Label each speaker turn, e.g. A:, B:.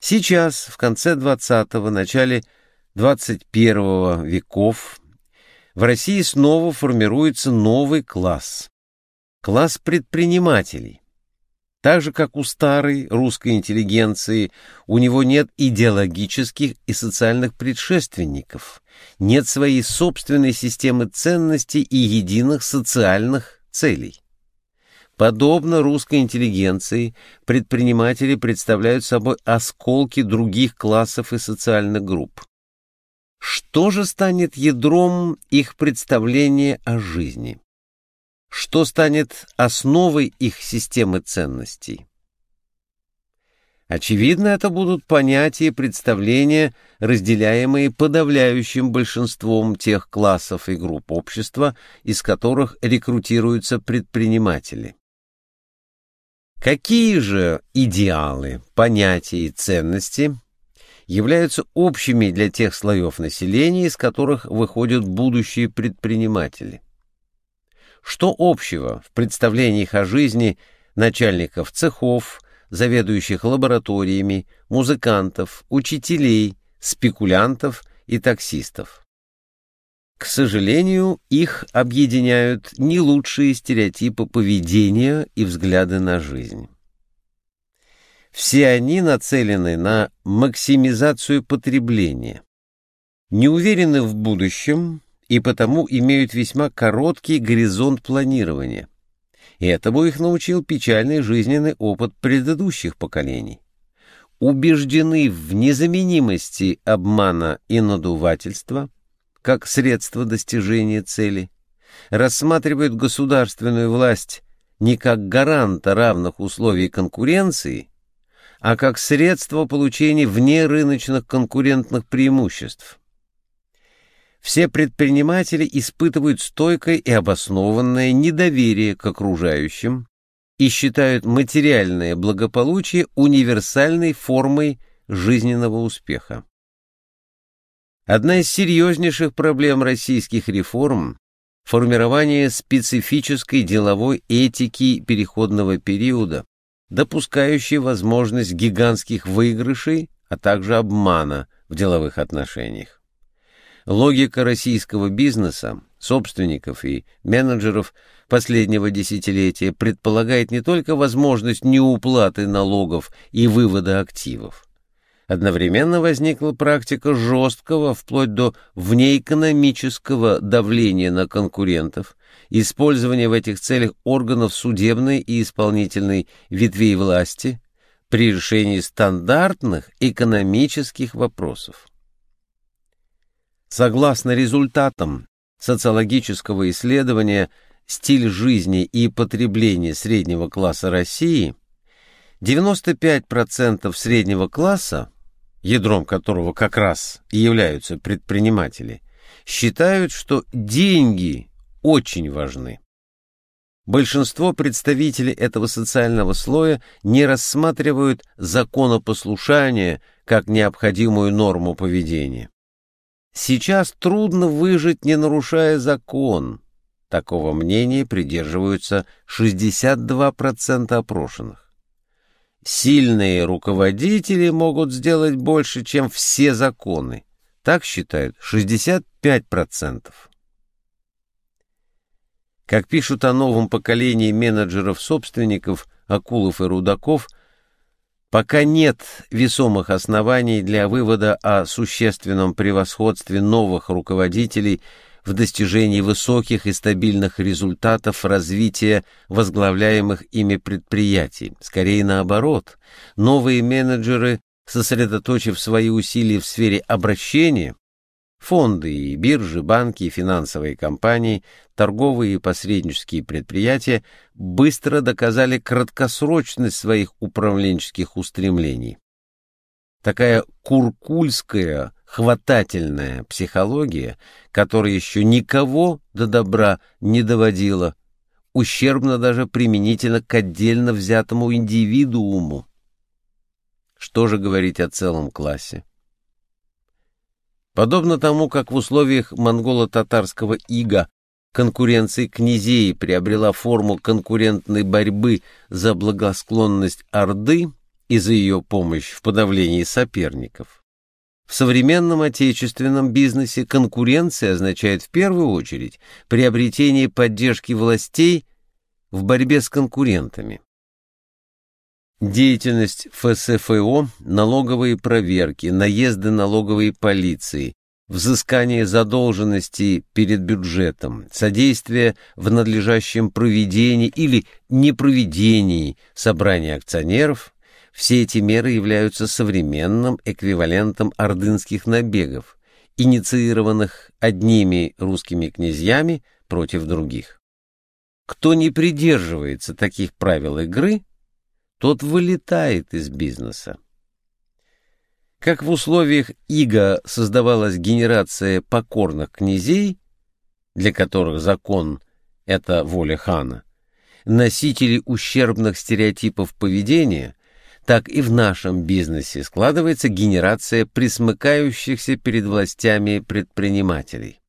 A: Сейчас, в конце XX – начале XXI веков, в России снова формируется новый класс – класс предпринимателей. Так же, как у старой русской интеллигенции, у него нет идеологических и социальных предшественников, нет своей собственной системы ценностей и единых социальных целей. Подобно русской интеллигенции, предприниматели представляют собой осколки других классов и социальных групп. Что же станет ядром их представления о жизни? Что станет основой их системы ценностей? Очевидно, это будут понятия и представления, разделяемые подавляющим большинством тех классов и групп общества, из которых рекрутируются предприниматели. Какие же идеалы, понятия и ценности являются общими для тех слоев населения, из которых выходят будущие предприниматели? Что общего в представлениях о жизни начальников цехов, заведующих лабораториями, музыкантов, учителей, спекулянтов и таксистов? К сожалению, их объединяют не лучшие стереотипы поведения и взгляды на жизнь. Все они нацелены на максимизацию потребления, не уверены в будущем и потому имеют весьма короткий горизонт планирования. Этому их научил печальный жизненный опыт предыдущих поколений. Убеждены в незаменимости обмана и надувательства – как средство достижения цели, рассматривают государственную власть не как гаранта равных условий конкуренции, а как средство получения внерыночных конкурентных преимуществ. Все предприниматели испытывают стойкое и обоснованное недоверие к окружающим и считают материальное благополучие универсальной формой жизненного успеха. Одна из серьезнейших проблем российских реформ – формирование специфической деловой этики переходного периода, допускающей возможность гигантских выигрышей, а также обмана в деловых отношениях. Логика российского бизнеса, собственников и менеджеров последнего десятилетия предполагает не только возможность неуплаты налогов и вывода активов, Одновременно возникла практика жесткого, вплоть до внеэкономического давления на конкурентов, использования в этих целях органов судебной и исполнительной ветвей власти при решении стандартных экономических вопросов. Согласно результатам социологического исследования «Стиль жизни и потребление среднего класса России», 95% среднего класса ядром которого как раз и являются предприниматели, считают, что деньги очень важны. Большинство представителей этого социального слоя не рассматривают законопослушание как необходимую норму поведения. Сейчас трудно выжить, не нарушая закон. Такого мнения придерживаются 62% опрошенных. Сильные руководители могут сделать больше, чем все законы. Так считают 65%. Как пишут о новом поколении менеджеров-собственников, Акулов и Рудаков, пока нет весомых оснований для вывода о существенном превосходстве новых руководителей – в достижении высоких и стабильных результатов развития возглавляемых ими предприятий. Скорее наоборот, новые менеджеры, сосредоточив свои усилия в сфере обращения, фонды и биржи, банки и финансовые компании, торговые и посреднические предприятия быстро доказали краткосрочность своих управленческих устремлений. Такая куркульская хватательная психология, которая еще никого до добра не доводила, ущербно даже применительно к отдельно взятому индивидууму. Что же говорить о целом классе? Подобно тому, как в условиях монголо-татарского ига конкуренция князей приобрела форму конкурентной борьбы за благосклонность Орды и за ее помощь в подавлении соперников. В современном отечественном бизнесе конкуренция означает в первую очередь приобретение поддержки властей в борьбе с конкурентами. Деятельность ФСФО, налоговые проверки, наезды налоговой полиции, взыскание задолженности перед бюджетом, содействие в надлежащем проведении или непроведении собрания акционеров – все эти меры являются современным эквивалентом ордынских набегов, инициированных одними русскими князьями против других. Кто не придерживается таких правил игры, тот вылетает из бизнеса. Как в условиях иго создавалась генерация покорных князей, для которых закон — это воля хана, носители ущербных стереотипов поведения, так и в нашем бизнесе складывается генерация присмыкающихся перед властями предпринимателей.